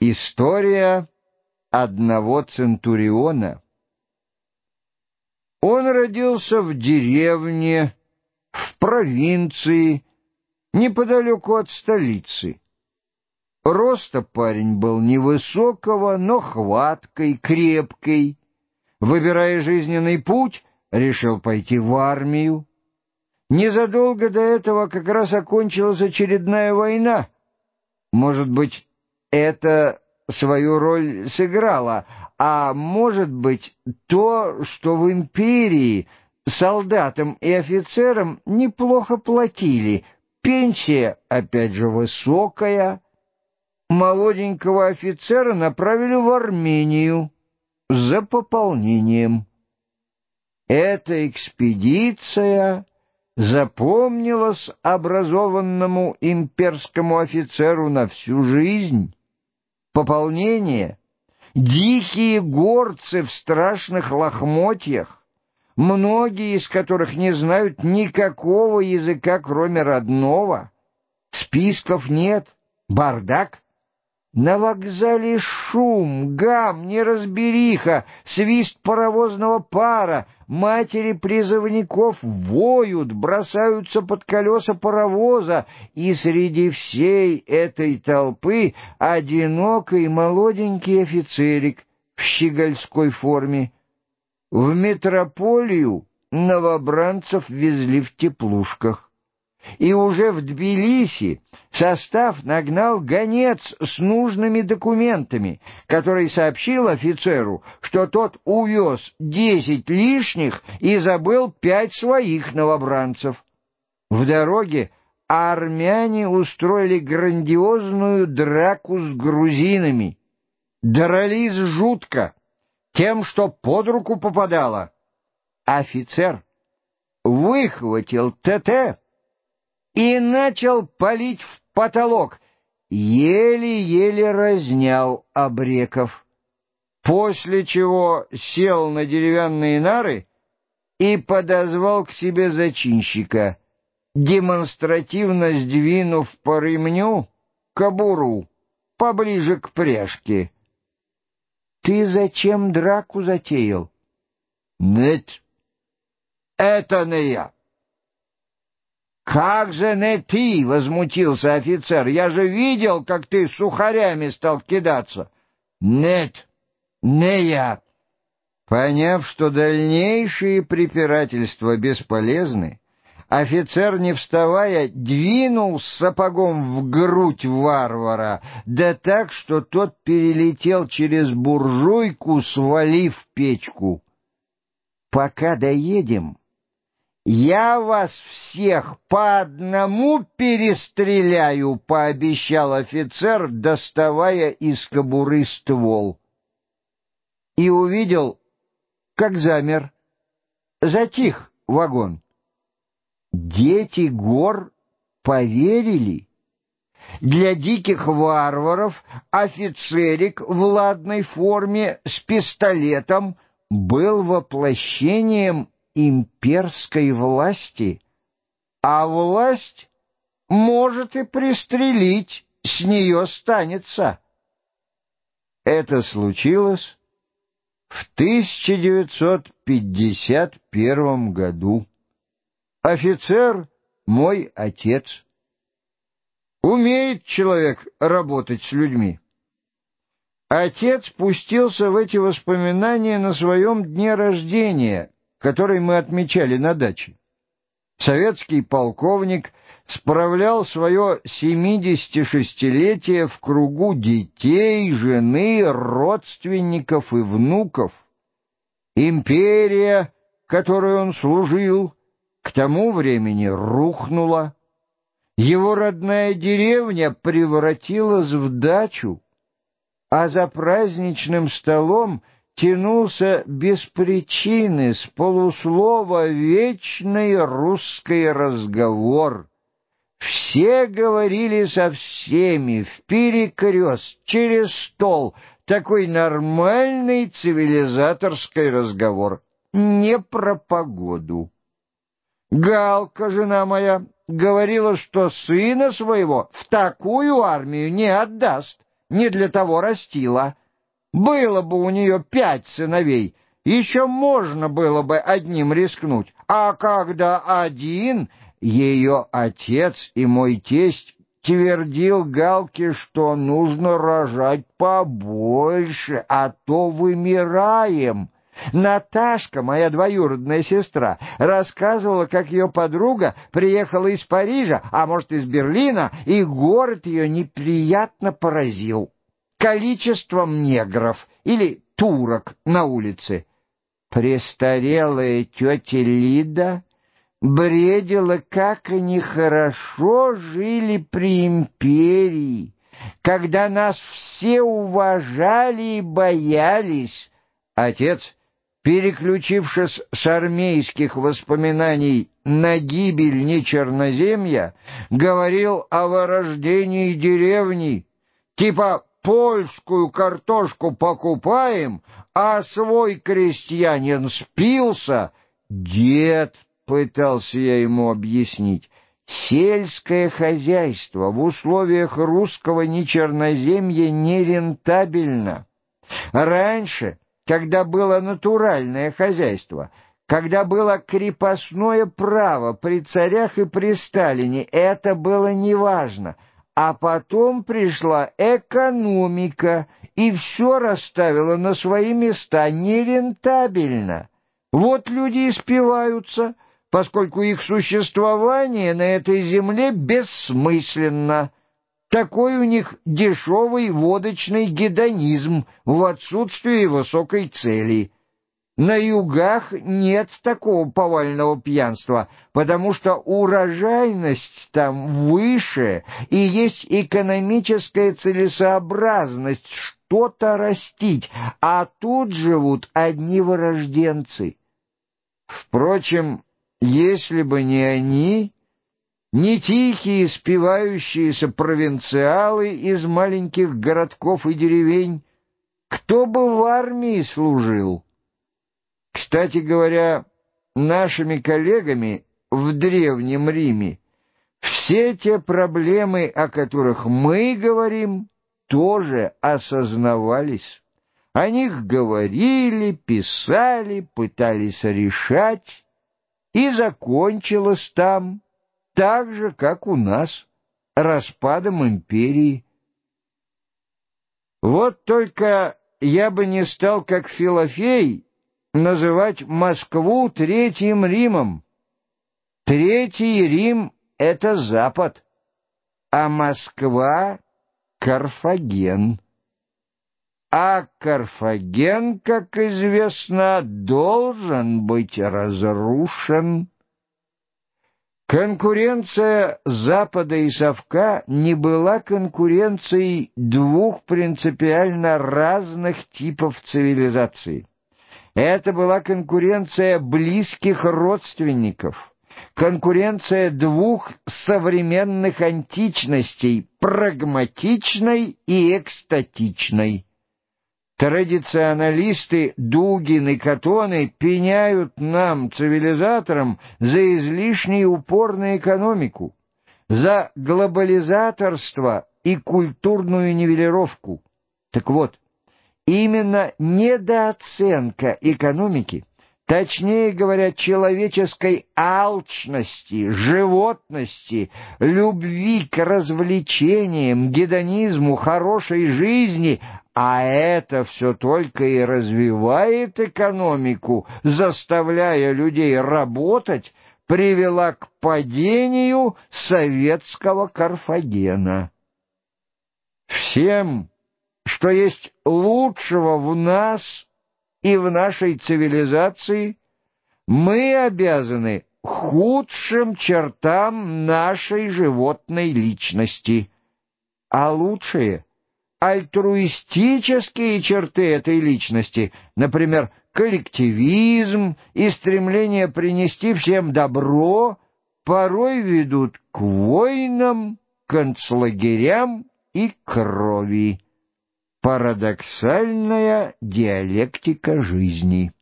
История одного центуриона. Он родился в деревне, в провинции, неподалеку от столицы. Роста парень был невысокого, но хваткой, крепкой. Выбирая жизненный путь, решил пойти в армию. Незадолго до этого как раз окончилась очередная война. Может быть, это свою роль сыграло, а может быть, то, что в империи солдатам и офицерам неплохо платили, пенсия, опять же, высокая. Молоденького офицера направили в Армению за пополнением. Эта экспедиция запомнилась образованному имперскому офицеру на всю жизнь. Пополнение — дикие горцы в страшных лохмотьях, многие из которых не знают никакого языка, кроме родного. Списков нет, бардак — на вокзале шум, гам, неразбериха, свист паровозного пара, матери призывников воют, бросаются под колеса паровоза, и среди всей этой толпы одинокий молоденький офицерик в щегольской форме. В метрополию новобранцев везли в теплушках и уже в Тбилиси состав нагнал гонец с нужными документами, который сообщил офицеру, что тот увез десять лишних и забыл пять своих новобранцев. В дороге армяне устроили грандиозную драку с грузинами. Дрались жутко, тем, что под руку попадало. Офицер выхватил ТТ и начал палить в потолок, еле-еле разнял обреков, после чего сел на деревянные нары и подозвал к себе зачинщика, демонстративно сдвинув по ремню кобуру поближе к пряжке. — Ты зачем драку затеял? — Нет, это не я. «Как же не ты?» — возмутился офицер. «Я же видел, как ты сухарями стал кидаться». «Нет, не я». Поняв, что дальнейшие препирательства бесполезны, офицер, не вставая, двинул сапогом в грудь варвара, да так, что тот перелетел через буржуйку, свалив печку. «Пока доедем...» «Я вас всех по одному перестреляю», — пообещал офицер, доставая из кобуры ствол. И увидел, как замер. Затих вагон. Дети гор поверили. Для диких варваров офицерик в ладной форме с пистолетом был воплощением имперской власти, а власть может и пристрелить, с нее станется. Это случилось в 1951 году. Офицер — мой отец. Умеет человек работать с людьми. Отец пустился в эти воспоминания на своем дне рождения, который мы отмечали на даче. Советский полковник справлял свое 76-летие в кругу детей, жены, родственников и внуков. Империя, которой он служил, к тому времени рухнула. Его родная деревня превратилась в дачу, а за праздничным столом — тянулся без причины, с полуслова вечный русский разговор. Все говорили со всеми, вперекрест, через стол, такой нормальный цивилизаторский разговор, не про погоду. Галка, жена моя, говорила, что сына своего в такую армию не отдаст, не для того растила. Было бы у нее пять сыновей, еще можно было бы одним рискнуть, а когда один, ее отец и мой тесть твердил Галке, что нужно рожать побольше, а то вымираем. Наташка, моя двоюродная сестра, рассказывала, как ее подруга приехала из Парижа, а может, из Берлина, и город ее неприятно поразил количеством негров или турок на улице. Престарелая тетя Лида бредила, как они хорошо жили при империи, когда нас все уважали и боялись. Отец, переключившись с армейских воспоминаний на гибель нечерноземья, говорил о вырождении деревни, типа польскую картошку покупаем, а свой крестьянин спился. Дед, пытался я ему объяснить, сельское хозяйство в условиях русского нечерноземья нерентабельно. Раньше, когда было натуральное хозяйство, когда было крепостное право при царях и при Сталине, это было неважно — а потом пришла экономика и все расставила на свои места нерентабельно. Вот люди и спиваются, поскольку их существование на этой земле бессмысленно. Такой у них дешевый водочный гедонизм в отсутствии высокой цели — на югах нет такого повального пьянства, потому что урожайность там выше, и есть экономическая целесообразность что-то растить, а тут живут одни вырожденцы. Впрочем, если бы не они, не тихие спивающиеся провинциалы из маленьких городков и деревень, кто бы в армии служил? Кстати говоря, нашими коллегами в Древнем Риме все те проблемы, о которых мы говорим, тоже осознавались. О них говорили, писали, пытались решать, и закончилось там так же, как у нас, распадом империи. Вот только я бы не стал, как Филофей, называть Москву Третьим Римом. Третий Рим — это Запад, а Москва — Карфаген. А Карфаген, как известно, должен быть разрушен. Конкуренция Запада и Совка не была конкуренцией двух принципиально разных типов цивилизации. Это была конкуренция близких родственников, конкуренция двух современных античностей, прагматичной и экстатичной. Традиционалисты Дугин и Катоны пеняют нам, цивилизаторам, за излишний упор на экономику, за глобализаторство и культурную нивелировку. Так вот, Именно недооценка экономики, точнее говоря, человеческой алчности, животности, любви к развлечениям, гедонизму, хорошей жизни, а это все только и развивает экономику, заставляя людей работать, привела к падению советского Карфагена. Всем что есть лучшего в нас и в нашей цивилизации, мы обязаны худшим чертам нашей животной личности, а лучшие — альтруистические черты этой личности, например, коллективизм и стремление принести всем добро, порой ведут к войнам, концлагерям и крови. Парадоксальная диалектика жизни